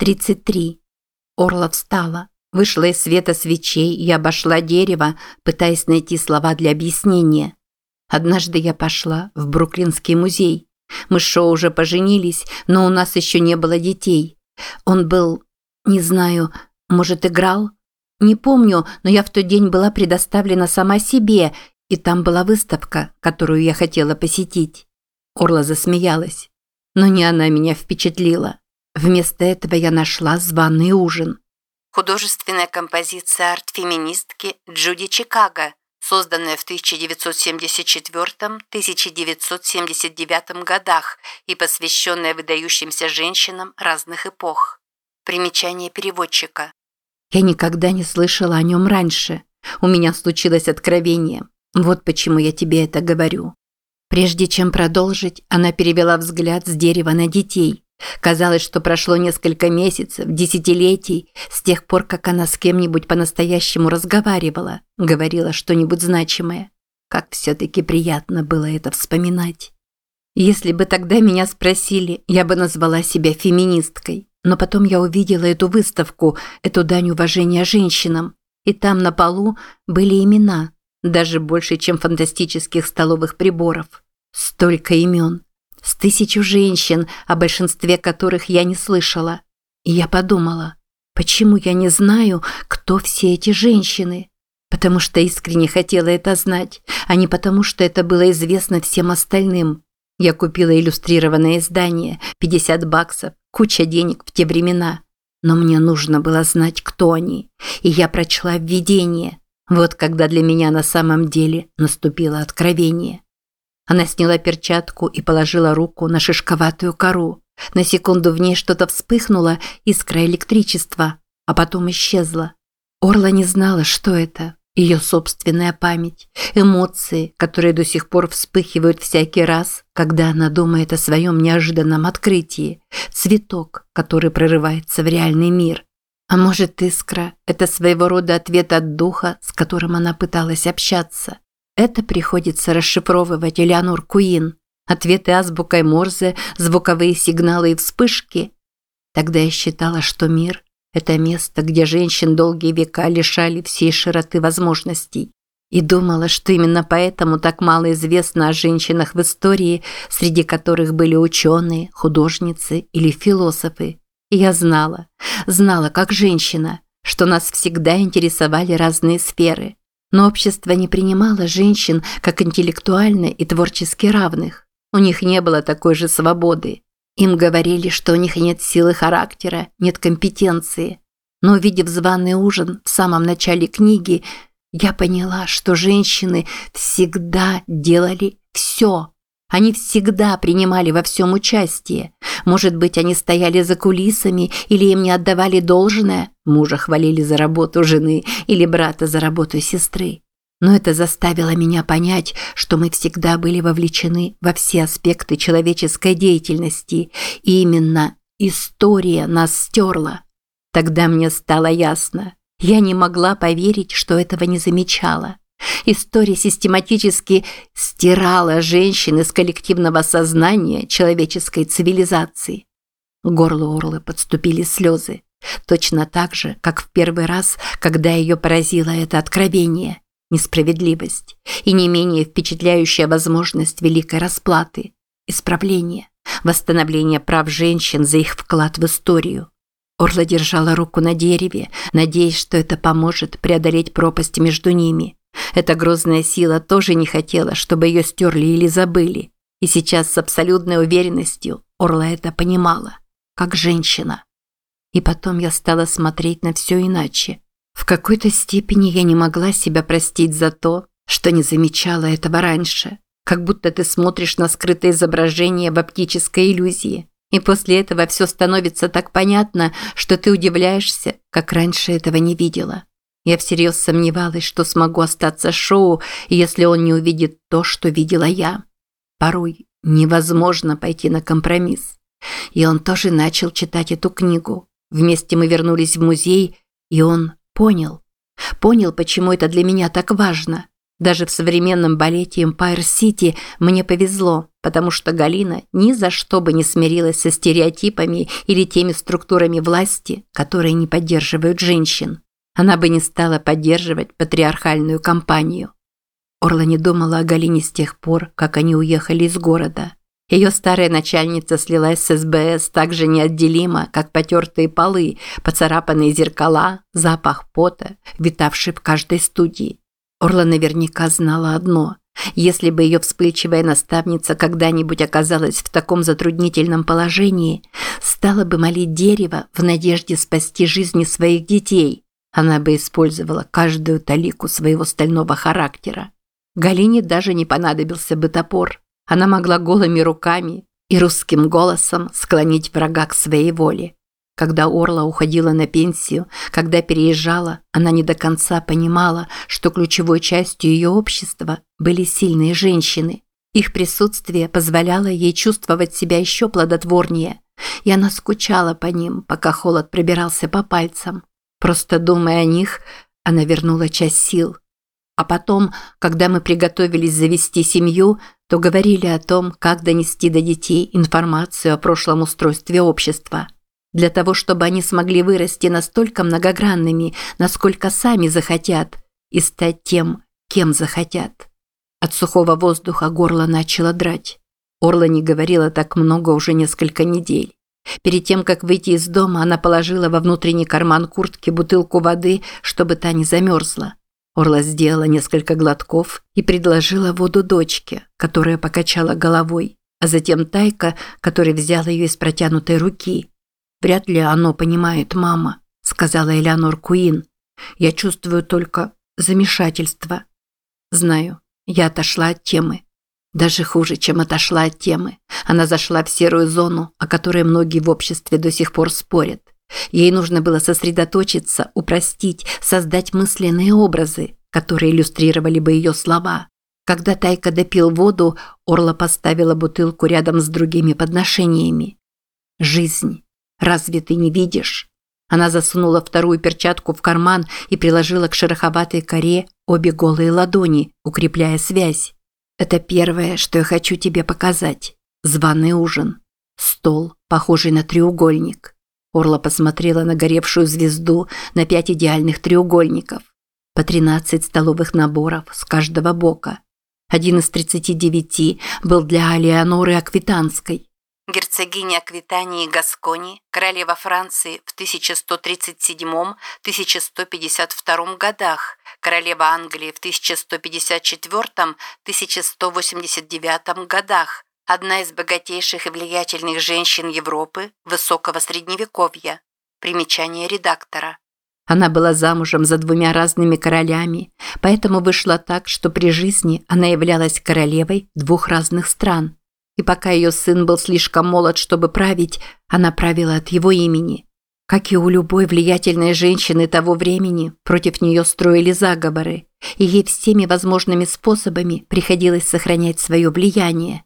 33. Орла встала, вышла из света свечей и обошла дерево, пытаясь найти слова для объяснения. Однажды я пошла в Бруклинский музей. Мы с Шоу уже поженились, но у нас еще не было детей. Он был, не знаю, может, играл? Не помню, но я в тот день была предоставлена сама себе, и там была выставка, которую я хотела посетить. Орла засмеялась. Но не она меня впечатлила. Вместо этого я нашла званый ужин. Художественная композиция арт-феминистки Джуди Чикаго, созданная в 1974-1979 годах и посвященная выдающимся женщинам разных эпох. Примечание переводчика. Я никогда не слышала о нем раньше. У меня случилось откровение. Вот почему я тебе это говорю. Прежде чем продолжить, она перевела взгляд с дерева на детей. Казалось, что прошло несколько месяцев, десятилетий, с тех пор, как она с кем-нибудь по-настоящему разговаривала, говорила что-нибудь значимое. Как все-таки приятно было это вспоминать. Если бы тогда меня спросили, я бы назвала себя феминисткой. Но потом я увидела эту выставку, эту дань уважения женщинам. И там на полу были имена, даже больше, чем фантастических столовых приборов. Столько имен с тысячу женщин, о большинстве которых я не слышала. И я подумала, почему я не знаю, кто все эти женщины? Потому что искренне хотела это знать, а не потому, что это было известно всем остальным. Я купила иллюстрированное издание, 50 баксов, куча денег в те времена. Но мне нужно было знать, кто они. И я прочла введение. Вот когда для меня на самом деле наступило откровение. Она сняла перчатку и положила руку на шишковатую кору. На секунду в ней что-то вспыхнуло, искра электричества, а потом исчезла. Орла не знала, что это. Ее собственная память, эмоции, которые до сих пор вспыхивают всякий раз, когда она думает о своем неожиданном открытии, цветок, который прорывается в реальный мир. А может, искра – это своего рода ответ от духа, с которым она пыталась общаться. Это приходится расшифровывать Элеонор Куин. Ответы азбукой Морзе, звуковые сигналы и вспышки. Тогда я считала, что мир – это место, где женщин долгие века лишали всей широты возможностей. И думала, что именно поэтому так мало известно о женщинах в истории, среди которых были ученые, художницы или философы. И я знала, знала как женщина, что нас всегда интересовали разные сферы – но общество не принимало женщин как интеллектуально и творчески равных. У них не было такой же свободы. Им говорили, что у них нет силы характера, нет компетенции. Но увидев званый ужин в самом начале книги, я поняла, что женщины всегда делали все. Они всегда принимали во всем участие. Может быть, они стояли за кулисами или им не отдавали должное, мужа хвалили за работу жены или брата за работу сестры. Но это заставило меня понять, что мы всегда были вовлечены во все аспекты человеческой деятельности, и именно история нас стерла. Тогда мне стало ясно. Я не могла поверить, что этого не замечала. История систематически стирала женщин из коллективного сознания человеческой цивилизации. К горлу Орлы подступили слезы. Точно так же, как в первый раз, когда ее поразило это откровение, несправедливость и не менее впечатляющая возможность великой расплаты, исправления, восстановления прав женщин за их вклад в историю. Орла держала руку на дереве, надеясь, что это поможет преодолеть пропасть между ними – эта грозная сила тоже не хотела, чтобы ее стерли или забыли. И сейчас с абсолютной уверенностью Орла это понимала, как женщина. И потом я стала смотреть на все иначе. В какой-то степени я не могла себя простить за то, что не замечала этого раньше. Как будто ты смотришь на скрытое изображение в оптической иллюзии. И после этого все становится так понятно, что ты удивляешься, как раньше этого не видела. Я всерьез сомневалась, что смогу остаться шоу, если он не увидит то, что видела я. Порой невозможно пойти на компромисс. И он тоже начал читать эту книгу. Вместе мы вернулись в музей, и он понял. Понял, почему это для меня так важно. Даже в современном балете Empire City мне повезло, потому что Галина ни за что бы не смирилась со стереотипами или теми структурами власти, которые не поддерживают женщин. Она бы не стала поддерживать патриархальную кампанию. Орла не думала о Галине с тех пор, как они уехали из города. Ее старая начальница слилась с СБС так же неотделимо, как потертые полы, поцарапанные зеркала, запах пота, витавший в каждой студии. Орла наверняка знала одно. Если бы ее вспыльчивая наставница когда-нибудь оказалась в таком затруднительном положении, стала бы молить дерево в надежде спасти жизни своих детей, она бы использовала каждую талику своего стального характера. Галине даже не понадобился бы топор. Она могла голыми руками и русским голосом склонить врага к своей воле. Когда Орла уходила на пенсию, когда переезжала, она не до конца понимала, что ключевой частью ее общества были сильные женщины. Их присутствие позволяло ей чувствовать себя еще плодотворнее, и она скучала по ним, пока холод пробирался по пальцам. Просто думая о них, она вернула часть сил. А потом, когда мы приготовились завести семью, то говорили о том, как донести до детей информацию о прошлом устройстве общества. Для того, чтобы они смогли вырасти настолько многогранными, насколько сами захотят, и стать тем, кем захотят. От сухого воздуха горло начало драть. Орла не говорила так много уже несколько недель. Перед тем, как выйти из дома, она положила во внутренний карман куртки бутылку воды, чтобы та не замерзла. Орла сделала несколько глотков и предложила воду дочке, которая покачала головой, а затем Тайка, который взял ее из протянутой руки. «Вряд ли оно понимает мама», – сказала Элеонор Куин. «Я чувствую только замешательство». «Знаю, я отошла от темы». Даже хуже, чем отошла от темы. Она зашла в серую зону, о которой многие в обществе до сих пор спорят. Ей нужно было сосредоточиться, упростить, создать мысленные образы, которые иллюстрировали бы ее слова. Когда Тайка допил воду, Орла поставила бутылку рядом с другими подношениями. «Жизнь. Разве ты не видишь?» Она засунула вторую перчатку в карман и приложила к шероховатой коре обе голые ладони, укрепляя связь. «Это первое, что я хочу тебе показать. Званый ужин. Стол, похожий на треугольник. Орла посмотрела на горевшую звезду на пять идеальных треугольников. По 13 столовых наборов с каждого бока. Один из 39 был для Алианоры Аквитанской. Герцогиня Аквитании и Гаскони, королева Франции в 1137-1152 годах, королева Англии в 1154-1189 годах, одна из богатейших и влиятельных женщин Европы высокого средневековья. Примечание редактора. Она была замужем за двумя разными королями, поэтому вышло так, что при жизни она являлась королевой двух разных стран. И пока ее сын был слишком молод, чтобы править, она правила от его имени. Как и у любой влиятельной женщины того времени, против нее строили заговоры, и ей всеми возможными способами приходилось сохранять свое влияние.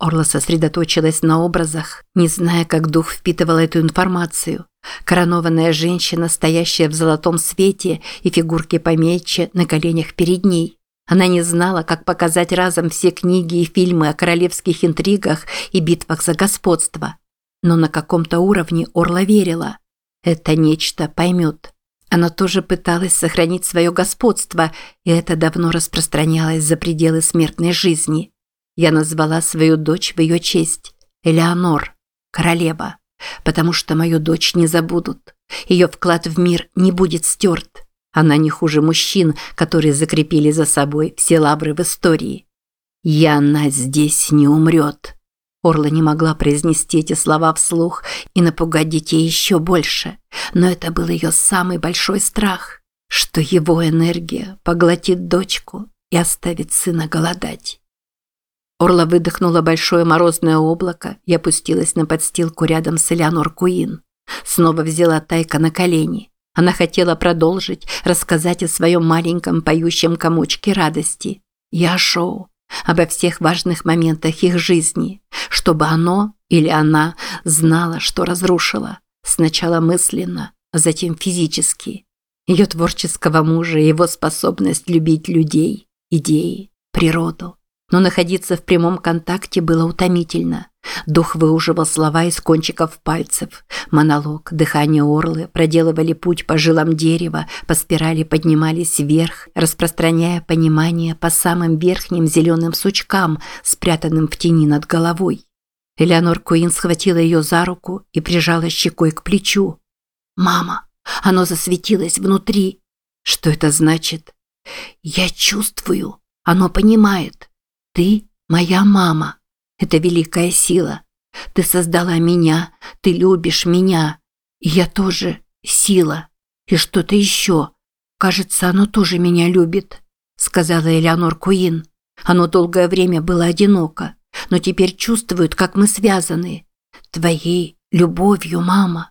Орла сосредоточилась на образах, не зная, как дух впитывал эту информацию. Коронованная женщина, стоящая в золотом свете и фигурки помельче на коленях перед ней. Она не знала, как показать разом все книги и фильмы о королевских интригах и битвах за господство. Но на каком-то уровне Орла верила. Это нечто поймет. Она тоже пыталась сохранить свое господство, и это давно распространялось за пределы смертной жизни. Я назвала свою дочь в ее честь – Элеонор, королева, потому что мою дочь не забудут. Ее вклад в мир не будет стерт. Она не хуже мужчин, которые закрепили за собой все лавры в истории. И она здесь не умрет. Орла не могла произнести эти слова вслух и напугать детей еще больше, но это был ее самый большой страх, что его энергия поглотит дочку и оставит сына голодать. Орла выдохнула большое морозное облако и опустилась на подстилку рядом с Элеонор Куин. Снова взяла Тайка на колени. Она хотела продолжить, рассказать о своем маленьком поющем комочке радости. Я шоу. Обо всех важных моментах их жизни. Чтобы оно или она знала, что разрушила. Сначала мысленно, а затем физически. Ее творческого мужа и его способность любить людей. идеи, природу. Но находиться в прямом контакте было утомительно. Дух выуживал слова из кончиков пальцев. Монолог, дыхание орлы проделывали путь по жилам дерева, по спирали поднимались вверх, распространяя понимание по самым верхним зеленым сучкам, спрятанным в тени над головой. Элеонор Куин схватила ее за руку и прижала щекой к плечу. «Мама, оно засветилось внутри. Что это значит?» «Я чувствую. Оно понимает. Ты моя мама. Это великая сила. Ты создала меня, ты любишь меня. И я тоже сила. И что-то еще. Кажется, оно тоже меня любит», сказала Элеонор Куин. «Оно долгое время было одиноко, но теперь чувствует, как мы связаны. Твоей любовью, мама.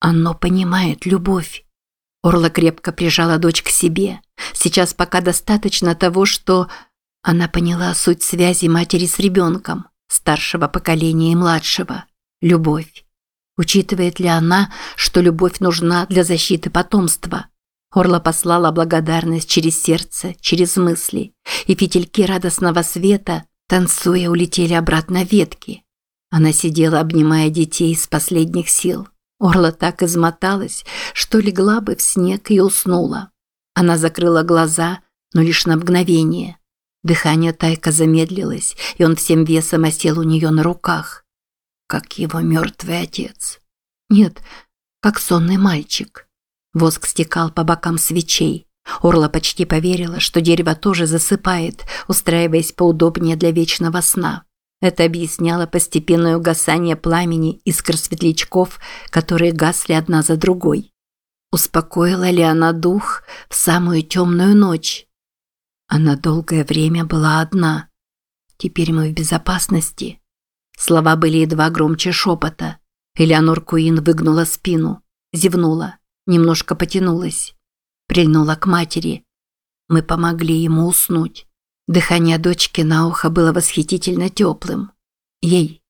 Оно понимает любовь. Орла крепко прижала дочь к себе. Сейчас пока достаточно того, что она поняла суть связи матери с ребенком, старшего поколения и младшего. Любовь. Учитывает ли она, что любовь нужна для защиты потомства? Орла послала благодарность через сердце, через мысли, и фитильки радостного света, танцуя, улетели обратно ветки. Она сидела, обнимая детей из последних сил. Орла так измоталась, что легла бы в снег и уснула. Она закрыла глаза, но лишь на мгновение. Дыхание Тайка замедлилось, и он всем весом осел у нее на руках. Как его мертвый отец. Нет, как сонный мальчик. Воск стекал по бокам свечей. Орла почти поверила, что дерево тоже засыпает, устраиваясь поудобнее для вечного сна. Это объясняло постепенное угасание пламени искр светлячков, которые гасли одна за другой. Успокоила ли она дух в самую темную ночь? Она долгое время была одна. Теперь мы в безопасности. Слова были едва громче шепота. Элеонор Куин выгнула спину, зевнула, немножко потянулась, прильнула к матери. Мы помогли ему уснуть. Дыхание дочки на ухо было восхитительно теплым. Ей.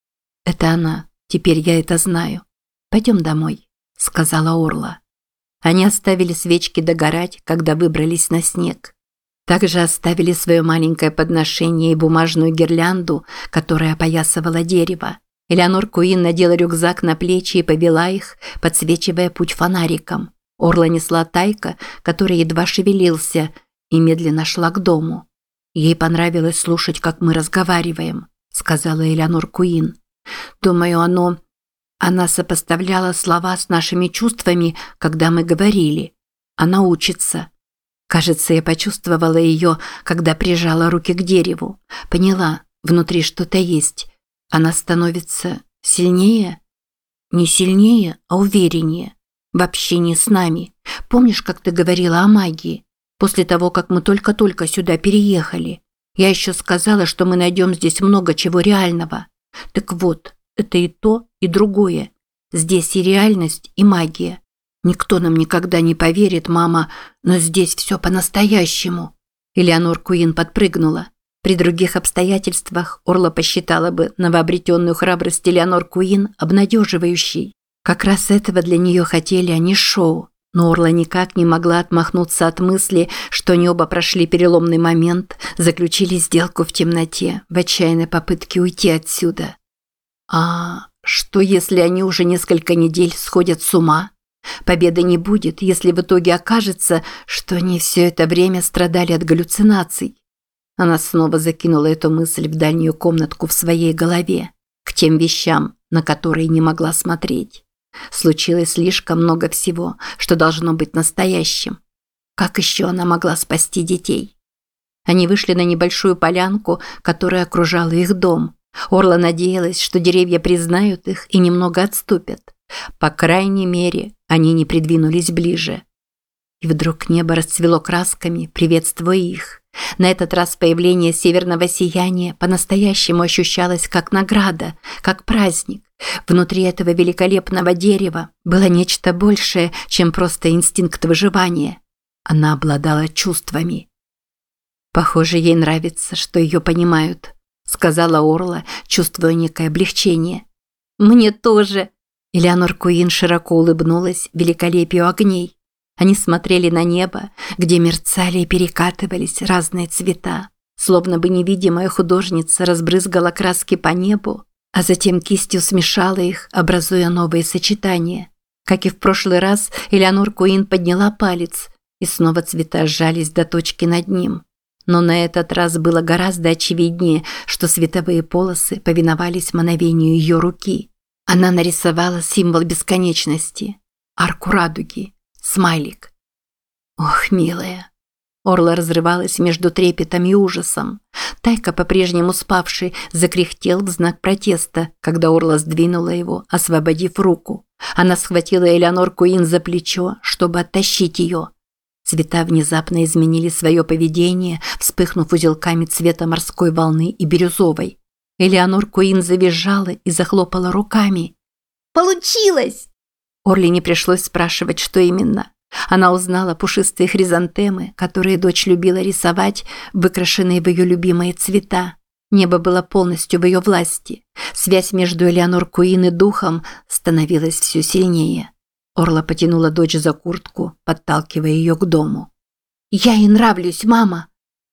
Это она. Теперь я это знаю. Пойдем домой, сказала Орла. Они оставили свечки догорать, когда выбрались на снег. Также оставили свое маленькое подношение и бумажную гирлянду, которая опоясывала дерево. Элеонор Куин надела рюкзак на плечи и повела их, подсвечивая путь фонариком. Орла несла Тайка, который едва шевелился, и медленно шла к дому. Ей понравилось слушать, как мы разговариваем, сказала Элеонор Куин. Думаю, оно она сопоставляла слова с нашими чувствами, когда мы говорили. Она учится. Кажется, я почувствовала ее, когда прижала руки к дереву. Поняла, внутри что-то есть. Она становится сильнее? Не сильнее, а увереннее. В общении с нами. Помнишь, как ты говорила о магии? После того, как мы только-только сюда переехали, я еще сказала, что мы найдем здесь много чего реального. Так вот, это и то, и другое. Здесь и реальность, и магия. Никто нам никогда не поверит, мама, но здесь все по-настоящему. Элеонор Куин подпрыгнула. При других обстоятельствах Орла посчитала бы новообретенную храбрость Элеонор Куин обнадеживающей. Как раз этого для нее хотели они шоу. Но Орла никак не могла отмахнуться от мысли, что они оба прошли переломный момент, заключили сделку в темноте, в отчаянной попытке уйти отсюда. А что, если они уже несколько недель сходят с ума? Победы не будет, если в итоге окажется, что они все это время страдали от галлюцинаций. Она снова закинула эту мысль в дальнюю комнатку в своей голове, к тем вещам, на которые не могла смотреть. Случилось слишком много всего, что должно быть настоящим. Как еще она могла спасти детей? Они вышли на небольшую полянку, которая окружала их дом. Орла надеялась, что деревья признают их и немного отступят. По крайней мере, они не придвинулись ближе. И вдруг небо расцвело красками, приветствуя их. На этот раз появление северного сияния по-настоящему ощущалось как награда, как праздник. Внутри этого великолепного дерева было нечто большее, чем просто инстинкт выживания. Она обладала чувствами. «Похоже, ей нравится, что ее понимают», – сказала Орла, чувствуя некое облегчение. «Мне тоже», – Элеонор Куин широко улыбнулась великолепию огней. Они смотрели на небо, где мерцали и перекатывались разные цвета. Словно бы невидимая художница разбрызгала краски по небу, а затем кистью смешала их, образуя новые сочетания. Как и в прошлый раз, Элеонор Куин подняла палец, и снова цвета сжались до точки над ним. Но на этот раз было гораздо очевиднее, что световые полосы повиновались мановению ее руки. Она нарисовала символ бесконечности – арку радуги, смайлик. Ох, милая, Орла разрывалась между трепетом и ужасом. Тайка, по-прежнему спавший, закряхтел в знак протеста, когда Орла сдвинула его, освободив руку. Она схватила Элеонор Куин за плечо, чтобы оттащить ее. Цвета внезапно изменили свое поведение, вспыхнув узелками цвета морской волны и бирюзовой. Элеонор Куин завизжала и захлопала руками. «Получилось!» Орли не пришлось спрашивать, что именно. Она узнала пушистые хризантемы, которые дочь любила рисовать, выкрашенные в ее любимые цвета. Небо было полностью в ее власти. Связь между Элеонор Куин и духом становилась все сильнее. Орла потянула дочь за куртку, подталкивая ее к дому. «Я ей нравлюсь, мама!»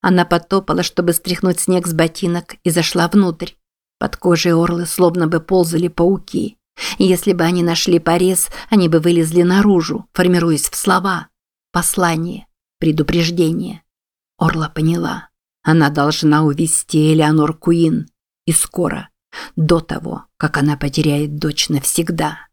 Она потопала, чтобы стряхнуть снег с ботинок, и зашла внутрь. Под кожей Орлы словно бы ползали пауки. Если бы они нашли порез, они бы вылезли наружу, формируясь в слова. Послание, предупреждение. Орла поняла. Она должна увести Элеонор Куин. И скоро. До того, как она потеряет дочь навсегда.